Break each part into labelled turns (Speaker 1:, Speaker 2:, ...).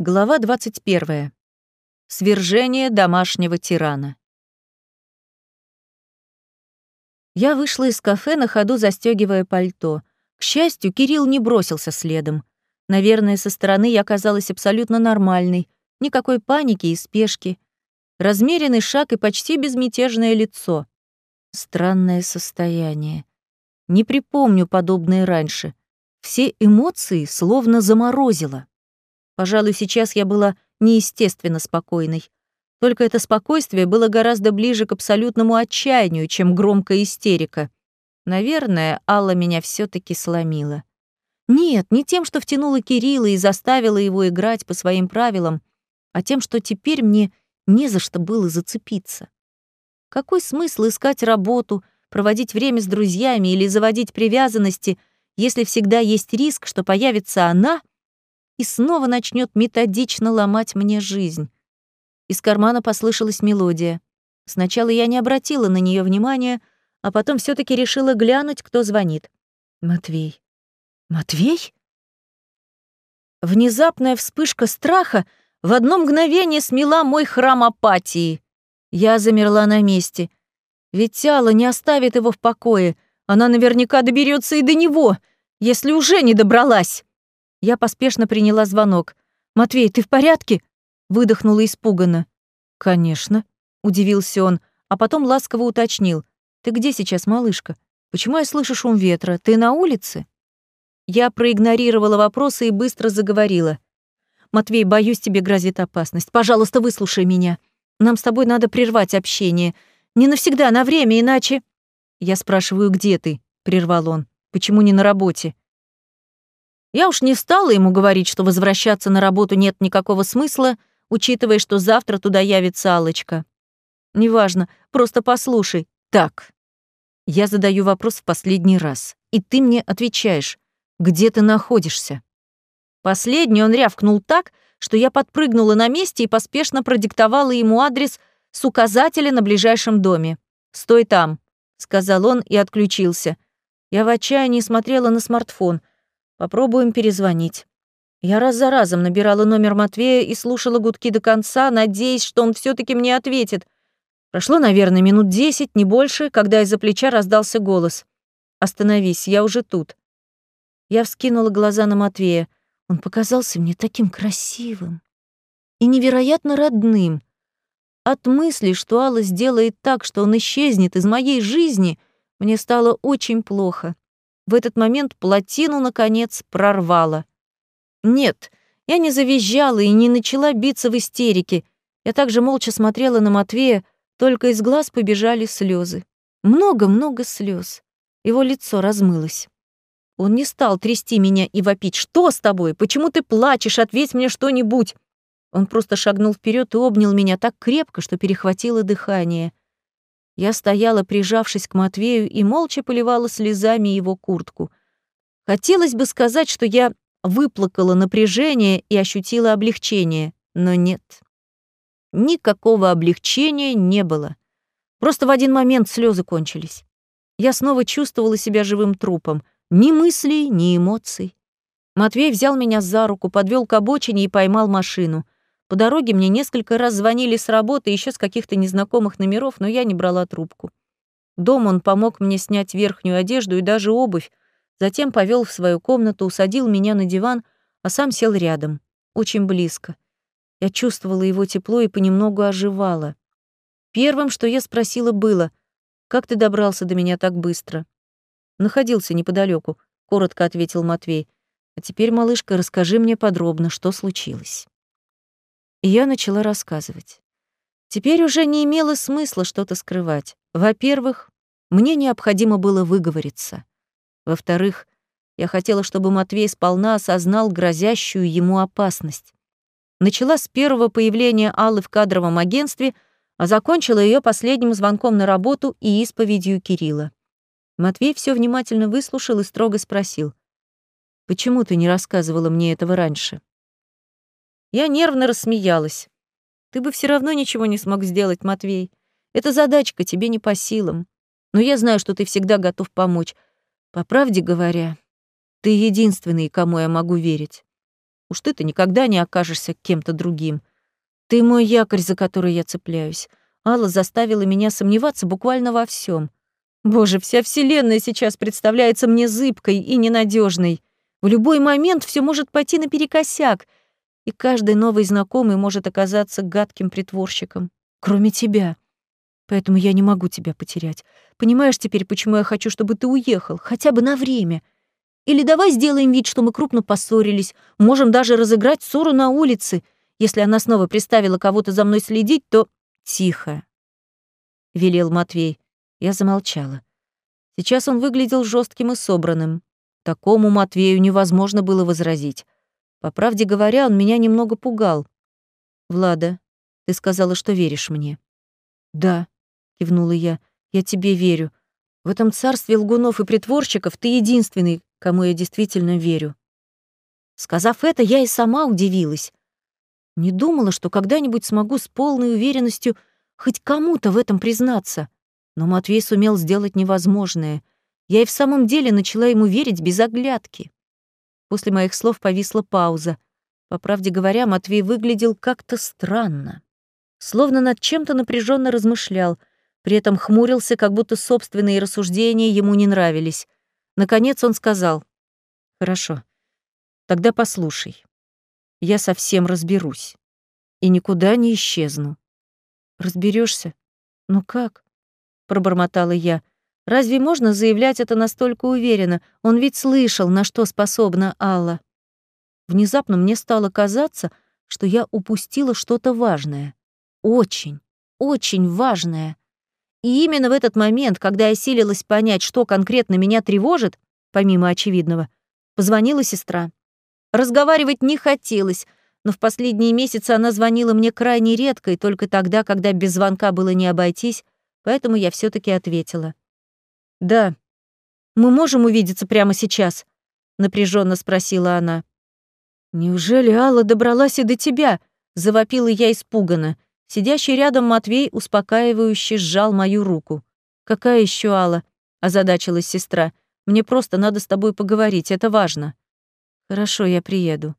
Speaker 1: Глава 21. Свержение домашнего тирана. Я вышла из кафе, на ходу застегивая пальто. К счастью, Кирилл не бросился следом. Наверное, со стороны я казалась абсолютно нормальной. Никакой паники и спешки. Размеренный шаг и почти безмятежное лицо. Странное состояние. Не припомню подобное раньше. Все эмоции словно заморозило. Пожалуй, сейчас я была неестественно спокойной. Только это спокойствие было гораздо ближе к абсолютному отчаянию, чем громкая истерика. Наверное, Алла меня все таки сломила. Нет, не тем, что втянула Кирилла и заставила его играть по своим правилам, а тем, что теперь мне не за что было зацепиться. Какой смысл искать работу, проводить время с друзьями или заводить привязанности, если всегда есть риск, что появится она — и снова начнет методично ломать мне жизнь. Из кармана послышалась мелодия. Сначала я не обратила на нее внимания, а потом все таки решила глянуть, кто звонит. Матвей. Матвей? Внезапная вспышка страха в одно мгновение смела мой храм апатии. Я замерла на месте. Ведь Алла не оставит его в покое. Она наверняка доберется и до него, если уже не добралась. Я поспешно приняла звонок. «Матвей, ты в порядке?» Выдохнула испуганно. «Конечно», — удивился он, а потом ласково уточнил. «Ты где сейчас, малышка? Почему я слышу шум ветра? Ты на улице?» Я проигнорировала вопросы и быстро заговорила. «Матвей, боюсь, тебе грозит опасность. Пожалуйста, выслушай меня. Нам с тобой надо прервать общение. Не навсегда, на время, иначе...» Я спрашиваю, где ты? прервал он. Почему не на работе? Я уж не стала ему говорить, что возвращаться на работу нет никакого смысла, учитывая, что завтра туда явится алочка Неважно, просто послушай. Так. Я задаю вопрос в последний раз, и ты мне отвечаешь, где ты находишься. Последний он рявкнул так, что я подпрыгнула на месте и поспешно продиктовала ему адрес с указателя на ближайшем доме. «Стой там», — сказал он и отключился. Я в отчаянии смотрела на смартфон. Попробуем перезвонить. Я раз за разом набирала номер Матвея и слушала гудки до конца, надеясь, что он все таки мне ответит. Прошло, наверное, минут десять, не больше, когда из-за плеча раздался голос. «Остановись, я уже тут». Я вскинула глаза на Матвея. Он показался мне таким красивым и невероятно родным. От мысли, что Алла сделает так, что он исчезнет из моей жизни, мне стало очень плохо. В этот момент плотину, наконец, прорвало. Нет, я не завизжала и не начала биться в истерике. Я также молча смотрела на Матвея, только из глаз побежали слезы. Много-много слез. Его лицо размылось. Он не стал трясти меня и вопить. «Что с тобой? Почему ты плачешь? Ответь мне что-нибудь!» Он просто шагнул вперед и обнял меня так крепко, что перехватило дыхание. Я стояла, прижавшись к Матвею, и молча поливала слезами его куртку. Хотелось бы сказать, что я выплакала напряжение и ощутила облегчение, но нет. Никакого облегчения не было. Просто в один момент слезы кончились. Я снова чувствовала себя живым трупом. Ни мыслей, ни эмоций. Матвей взял меня за руку, подвел к обочине и поймал машину — по дороге мне несколько раз звонили с работы, еще с каких-то незнакомых номеров, но я не брала трубку. Дом он помог мне снять верхнюю одежду и даже обувь, затем повел в свою комнату, усадил меня на диван, а сам сел рядом, очень близко. Я чувствовала его тепло и понемногу оживала. Первым, что я спросила, было, «Как ты добрался до меня так быстро?» «Находился неподалеку, коротко ответил Матвей. «А теперь, малышка, расскажи мне подробно, что случилось». И я начала рассказывать. Теперь уже не имело смысла что-то скрывать. Во-первых, мне необходимо было выговориться. Во-вторых, я хотела, чтобы Матвей сполна осознал грозящую ему опасность. Начала с первого появления Аллы в кадровом агентстве, а закончила ее последним звонком на работу и исповедью Кирилла. Матвей все внимательно выслушал и строго спросил. «Почему ты не рассказывала мне этого раньше?» Я нервно рассмеялась. Ты бы все равно ничего не смог сделать, Матвей. Эта задачка тебе не по силам. Но я знаю, что ты всегда готов помочь. По правде говоря, ты единственный, кому я могу верить. Уж ты-то никогда не окажешься кем-то другим. Ты мой якорь, за который я цепляюсь. Алла заставила меня сомневаться буквально во всем. Боже, вся вселенная сейчас представляется мне зыбкой и ненадежной. В любой момент все может пойти наперекосяк, и каждый новый знакомый может оказаться гадким притворщиком, кроме тебя. Поэтому я не могу тебя потерять. Понимаешь теперь, почему я хочу, чтобы ты уехал, хотя бы на время? Или давай сделаем вид, что мы крупно поссорились, можем даже разыграть ссору на улице. Если она снова приставила кого-то за мной следить, то тихо, велел Матвей. Я замолчала. Сейчас он выглядел жестким и собранным. Такому Матвею невозможно было возразить. По правде говоря, он меня немного пугал. «Влада, ты сказала, что веришь мне». «Да», — кивнула я, — «я тебе верю. В этом царстве лгунов и притворщиков ты единственный, кому я действительно верю». Сказав это, я и сама удивилась. Не думала, что когда-нибудь смогу с полной уверенностью хоть кому-то в этом признаться. Но Матвей сумел сделать невозможное. Я и в самом деле начала ему верить без оглядки. После моих слов повисла пауза. По правде говоря, Матвей выглядел как-то странно. Словно над чем-то напряженно размышлял, при этом хмурился, как будто собственные рассуждения ему не нравились. Наконец он сказал, «Хорошо, тогда послушай. Я совсем разберусь и никуда не исчезну». Разберешься? Ну как? пробормотала я. Разве можно заявлять это настолько уверенно? Он ведь слышал, на что способна Алла. Внезапно мне стало казаться, что я упустила что-то важное. Очень, очень важное. И именно в этот момент, когда я силилась понять, что конкретно меня тревожит, помимо очевидного, позвонила сестра. Разговаривать не хотелось, но в последние месяцы она звонила мне крайне редко и только тогда, когда без звонка было не обойтись, поэтому я все таки ответила. «Да. Мы можем увидеться прямо сейчас?» — напряженно спросила она. «Неужели Алла добралась и до тебя?» — завопила я испуганно. Сидящий рядом Матвей успокаивающе сжал мою руку. «Какая еще Алла?» — озадачилась сестра. «Мне просто надо с тобой поговорить, это важно». «Хорошо, я приеду».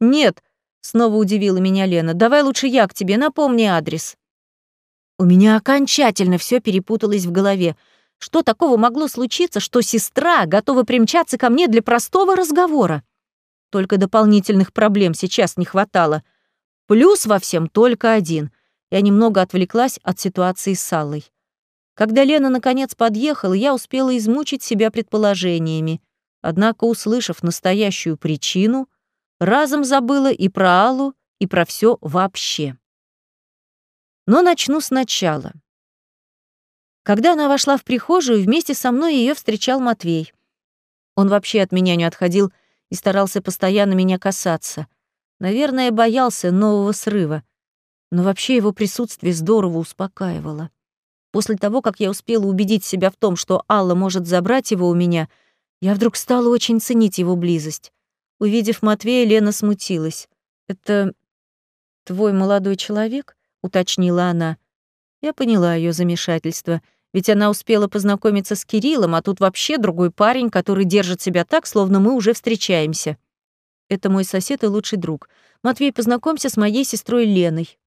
Speaker 1: «Нет», — снова удивила меня Лена, «давай лучше я к тебе, напомни адрес». У меня окончательно все перепуталось в голове. Что такого могло случиться, что сестра готова примчаться ко мне для простого разговора? Только дополнительных проблем сейчас не хватало. Плюс во всем только один. Я немного отвлеклась от ситуации с Саллой. Когда Лена наконец подъехала, я успела измучить себя предположениями. Однако, услышав настоящую причину, разом забыла и про Аллу, и про все вообще. Но начну сначала. Когда она вошла в прихожую, вместе со мной ее встречал Матвей. Он вообще от меня не отходил и старался постоянно меня касаться. Наверное, боялся нового срыва. Но вообще его присутствие здорово успокаивало. После того, как я успела убедить себя в том, что Алла может забрать его у меня, я вдруг стала очень ценить его близость. Увидев Матвея, Лена смутилась. «Это твой молодой человек?» — уточнила она. Я поняла ее замешательство, ведь она успела познакомиться с Кириллом, а тут вообще другой парень, который держит себя так, словно мы уже встречаемся. Это мой сосед и лучший друг. Матвей, познакомься с моей сестрой Леной.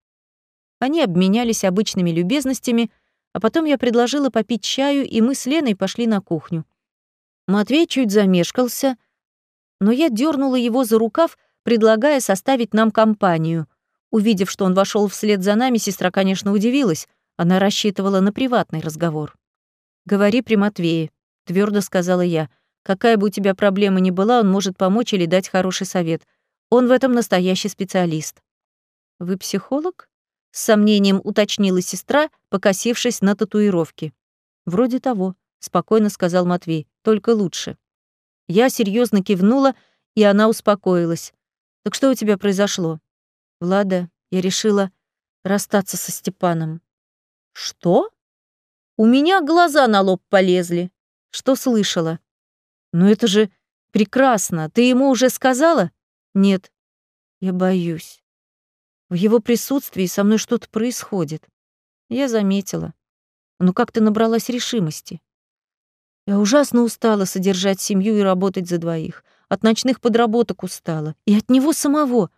Speaker 1: Они обменялись обычными любезностями, а потом я предложила попить чаю, и мы с Леной пошли на кухню. Матвей чуть замешкался, но я дернула его за рукав, предлагая составить нам компанию. Увидев, что он вошел вслед за нами, сестра, конечно, удивилась. Она рассчитывала на приватный разговор. «Говори при Матвее», — твердо сказала я. «Какая бы у тебя проблема ни была, он может помочь или дать хороший совет. Он в этом настоящий специалист». «Вы психолог?» — с сомнением уточнила сестра, покосившись на татуировки. «Вроде того», — спокойно сказал Матвей, — «только лучше». Я серьезно кивнула, и она успокоилась. «Так что у тебя произошло?» Влада, я решила расстаться со Степаном. Что? У меня глаза на лоб полезли. Что слышала? Ну это же прекрасно. Ты ему уже сказала? Нет. Я боюсь. В его присутствии со мной что-то происходит. Я заметила. Ну как ты набралась решимости? Я ужасно устала содержать семью и работать за двоих. От ночных подработок устала. И от него самого.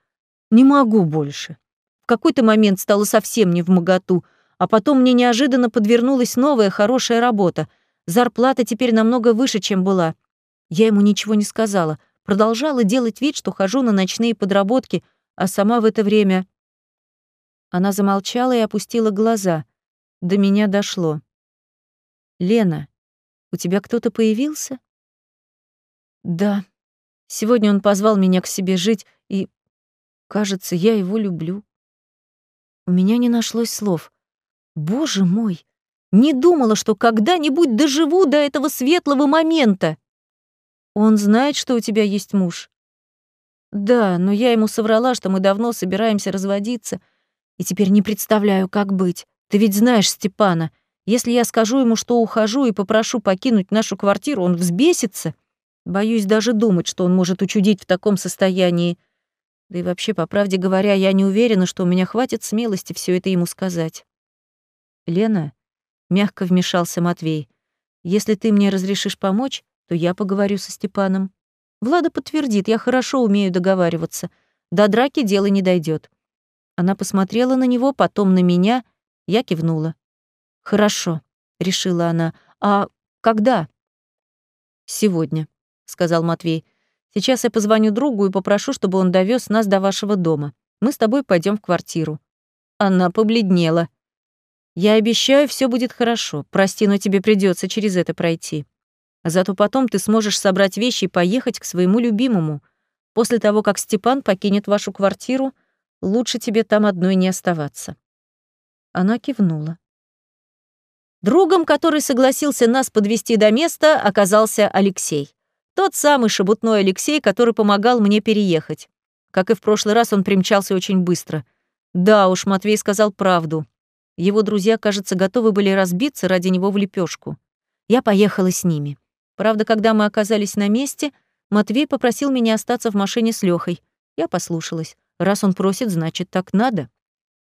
Speaker 1: Не могу больше. В какой-то момент стало совсем не в моготу, а потом мне неожиданно подвернулась новая хорошая работа. Зарплата теперь намного выше, чем была. Я ему ничего не сказала. Продолжала делать вид, что хожу на ночные подработки, а сама в это время... Она замолчала и опустила глаза. До меня дошло. «Лена, у тебя кто-то появился?» «Да. Сегодня он позвал меня к себе жить, и, кажется, я его люблю». У меня не нашлось слов. Боже мой! Не думала, что когда-нибудь доживу до этого светлого момента. Он знает, что у тебя есть муж? Да, но я ему соврала, что мы давно собираемся разводиться, и теперь не представляю, как быть. Ты ведь знаешь Степана. Если я скажу ему, что ухожу и попрошу покинуть нашу квартиру, он взбесится. Боюсь даже думать, что он может учудить в таком состоянии. Да и вообще, по правде говоря, я не уверена, что у меня хватит смелости все это ему сказать. Лена, мягко вмешался Матвей, если ты мне разрешишь помочь, то я поговорю со Степаном. Влада подтвердит, я хорошо умею договариваться. До драки дело не дойдет. Она посмотрела на него, потом на меня, я кивнула. «Хорошо», — решила она. «А когда?» «Сегодня», — сказал Матвей. «Сейчас я позвоню другу и попрошу, чтобы он довез нас до вашего дома. Мы с тобой пойдем в квартиру». Она побледнела. «Я обещаю, все будет хорошо. Прости, но тебе придется через это пройти. Зато потом ты сможешь собрать вещи и поехать к своему любимому. После того, как Степан покинет вашу квартиру, лучше тебе там одной не оставаться». Она кивнула. Другом, который согласился нас подвести до места, оказался Алексей. Тот самый шебутной Алексей, который помогал мне переехать. Как и в прошлый раз, он примчался очень быстро. Да уж, Матвей сказал правду. Его друзья, кажется, готовы были разбиться ради него в лепешку. Я поехала с ними. Правда, когда мы оказались на месте, Матвей попросил меня остаться в машине с Лёхой. Я послушалась. Раз он просит, значит, так надо.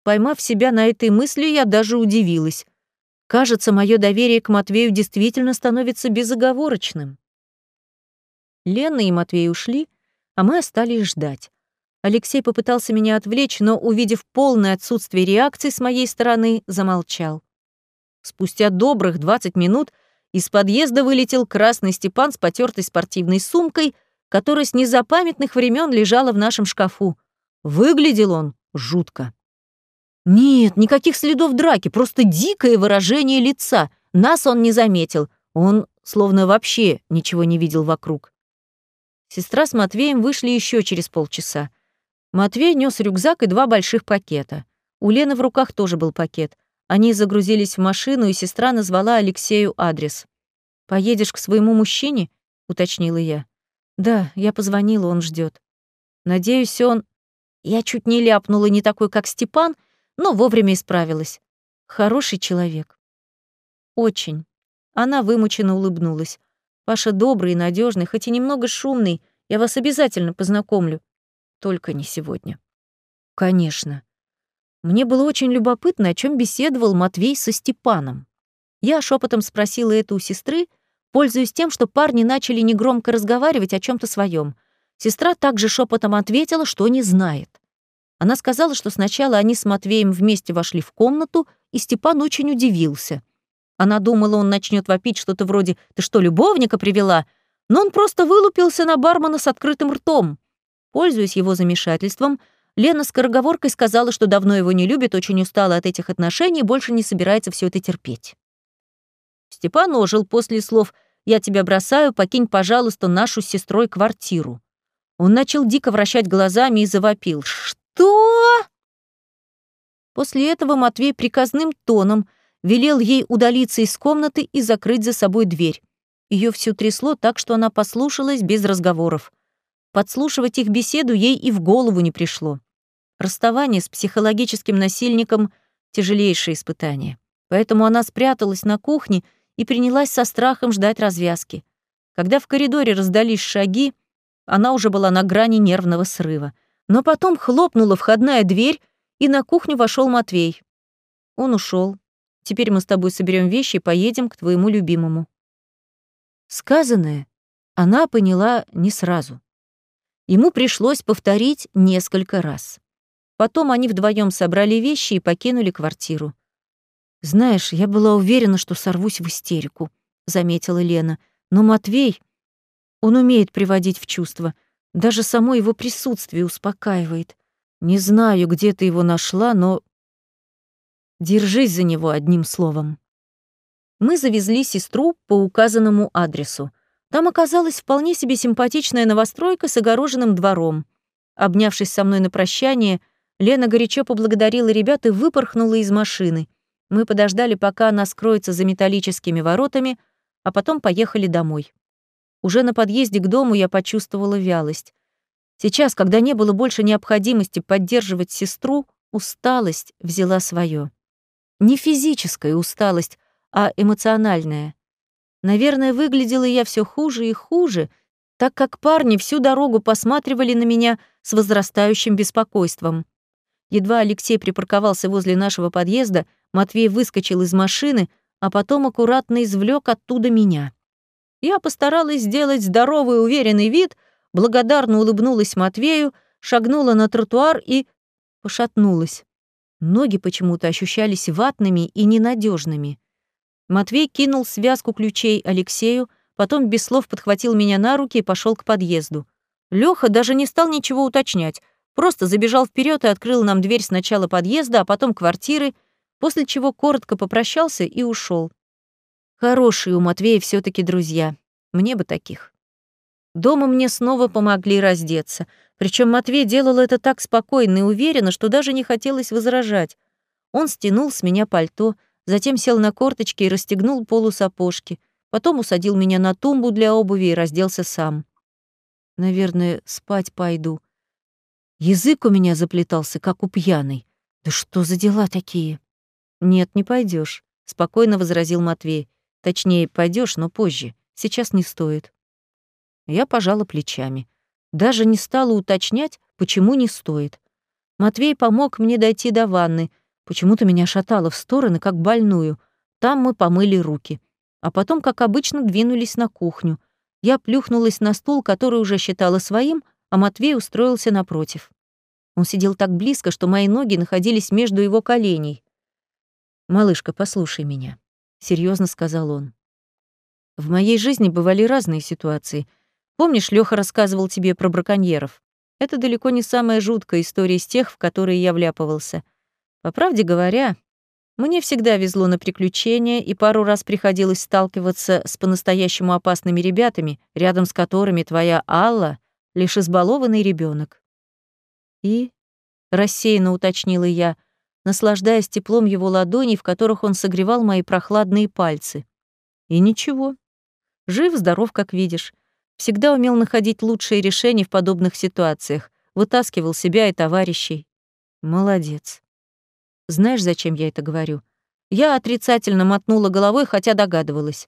Speaker 1: Поймав себя на этой мысли, я даже удивилась. Кажется, мое доверие к Матвею действительно становится безоговорочным. Лена и Матвей ушли, а мы остались ждать. Алексей попытался меня отвлечь, но, увидев полное отсутствие реакции с моей стороны, замолчал. Спустя добрых 20 минут из подъезда вылетел красный Степан с потертой спортивной сумкой, которая с незапамятных времен лежала в нашем шкафу. Выглядел он жутко. Нет, никаких следов драки, просто дикое выражение лица. Нас он не заметил. Он словно вообще ничего не видел вокруг. Сестра с Матвеем вышли еще через полчаса. Матвей нес рюкзак и два больших пакета. У Лены в руках тоже был пакет. Они загрузились в машину, и сестра назвала Алексею адрес. «Поедешь к своему мужчине?» — уточнила я. «Да, я позвонила, он ждет. Надеюсь, он...» Я чуть не ляпнула не такой, как Степан, но вовремя исправилась. Хороший человек. Очень. Она вымученно улыбнулась. Паша добрый и надежный, хоть и немного шумный. Я вас обязательно познакомлю. Только не сегодня. Конечно. Мне было очень любопытно, о чем беседовал Матвей со Степаном. Я шепотом спросила это у сестры, пользуясь тем, что парни начали негромко разговаривать о чем то своем. Сестра также шепотом ответила, что не знает. Она сказала, что сначала они с Матвеем вместе вошли в комнату, и Степан очень удивился — она думала, он начнет вопить что-то вроде «Ты что, любовника привела?» Но он просто вылупился на бармена с открытым ртом. Пользуясь его замешательством, Лена скороговоркой сказала, что давно его не любит, очень устала от этих отношений и больше не собирается все это терпеть. Степан ожил после слов «Я тебя бросаю, покинь, пожалуйста, нашу с сестрой квартиру». Он начал дико вращать глазами и завопил. «Что?» После этого Матвей приказным тоном велел ей удалиться из комнаты и закрыть за собой дверь. Ее всю трясло так, что она послушалась без разговоров. Подслушивать их беседу ей и в голову не пришло. Расставание с психологическим насильником — тяжелейшее испытание. Поэтому она спряталась на кухне и принялась со страхом ждать развязки. Когда в коридоре раздались шаги, она уже была на грани нервного срыва. Но потом хлопнула входная дверь, и на кухню вошел Матвей. Он ушел, Теперь мы с тобой соберем вещи и поедем к твоему любимому». Сказанное она поняла не сразу. Ему пришлось повторить несколько раз. Потом они вдвоем собрали вещи и покинули квартиру. «Знаешь, я была уверена, что сорвусь в истерику», — заметила Лена. «Но Матвей, он умеет приводить в чувство. Даже само его присутствие успокаивает. Не знаю, где ты его нашла, но... Держись за него одним словом». Мы завезли сестру по указанному адресу. Там оказалась вполне себе симпатичная новостройка с огороженным двором. Обнявшись со мной на прощание, Лена горячо поблагодарила ребят и выпорхнула из машины. Мы подождали, пока она скроется за металлическими воротами, а потом поехали домой. Уже на подъезде к дому я почувствовала вялость. Сейчас, когда не было больше необходимости поддерживать сестру, усталость взяла свое. Не физическая усталость, а эмоциональная. Наверное, выглядела я все хуже и хуже, так как парни всю дорогу посматривали на меня с возрастающим беспокойством. Едва Алексей припарковался возле нашего подъезда, Матвей выскочил из машины, а потом аккуратно извлек оттуда меня. Я постаралась сделать здоровый уверенный вид, благодарно улыбнулась Матвею, шагнула на тротуар и пошатнулась. Ноги почему-то ощущались ватными и ненадежными. Матвей кинул связку ключей Алексею, потом без слов подхватил меня на руки и пошел к подъезду. Лёха даже не стал ничего уточнять, Просто забежал вперед и открыл нам дверь сначала подъезда, а потом квартиры, после чего коротко попрощался и ушел. Хорошие у Матвея все таки друзья. Мне бы таких. Дома мне снова помогли раздеться. Причем Матвей делал это так спокойно и уверенно, что даже не хотелось возражать. Он стянул с меня пальто, затем сел на корточки и расстегнул полусапожки, потом усадил меня на тумбу для обуви и разделся сам. Наверное, спать пойду, Язык у меня заплетался, как у пьяной. Да что за дела такие? Нет, не пойдешь, спокойно возразил Матвей. Точнее, пойдешь, но позже. Сейчас не стоит. Я пожала плечами. Даже не стала уточнять, почему не стоит. Матвей помог мне дойти до ванны. Почему-то меня шатало в стороны, как больную. Там мы помыли руки. А потом, как обычно, двинулись на кухню. Я плюхнулась на стул, который уже считала своим, а Матвей устроился напротив. Он сидел так близко, что мои ноги находились между его коленей. «Малышка, послушай меня», — серьезно сказал он. «В моей жизни бывали разные ситуации. Помнишь, Лёха рассказывал тебе про браконьеров? Это далеко не самая жуткая история из тех, в которые я вляпывался. По правде говоря, мне всегда везло на приключения, и пару раз приходилось сталкиваться с по-настоящему опасными ребятами, рядом с которыми твоя Алла лишь избалованный ребенок. И, рассеянно уточнила я, наслаждаясь теплом его ладоней, в которых он согревал мои прохладные пальцы. И ничего. Жив-здоров, как видишь. Всегда умел находить лучшие решения в подобных ситуациях, вытаскивал себя и товарищей. Молодец. Знаешь, зачем я это говорю? Я отрицательно мотнула головой, хотя догадывалась.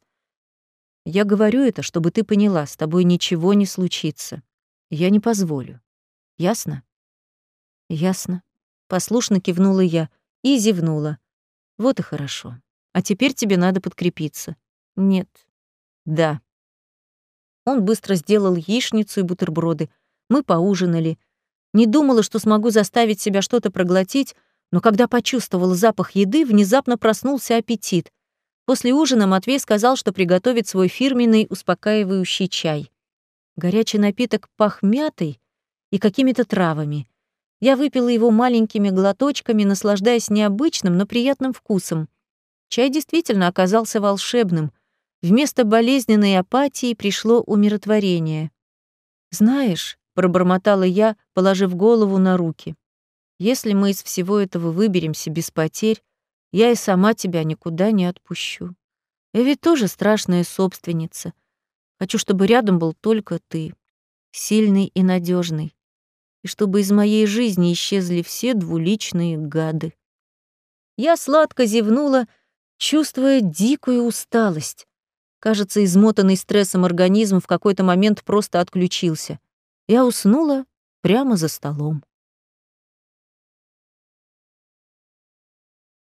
Speaker 1: Я говорю это, чтобы ты поняла, с тобой ничего не случится. Я не позволю. Ясно? Ясно. Послушно кивнула я и зевнула. Вот и хорошо. А теперь тебе надо подкрепиться. Нет. Да. Он быстро сделал яичницу и бутерброды. Мы поужинали. Не думала, что смогу заставить себя что-то проглотить, но когда почувствовала запах еды, внезапно проснулся аппетит. После ужина Матвей сказал, что приготовит свой фирменный успокаивающий чай. Горячий напиток пах мятой и какими-то травами. Я выпила его маленькими глоточками, наслаждаясь необычным, но приятным вкусом. Чай действительно оказался волшебным. Вместо болезненной апатии пришло умиротворение. «Знаешь», — пробормотала я, положив голову на руки, «если мы из всего этого выберемся без потерь, я и сама тебя никуда не отпущу. Я ведь тоже страшная собственница. Хочу, чтобы рядом был только ты, сильный и надежный, и чтобы из моей жизни исчезли все двуличные гады. Я сладко зевнула, чувствуя дикую усталость. Кажется, измотанный стрессом организм в какой-то момент просто отключился. Я уснула прямо за столом.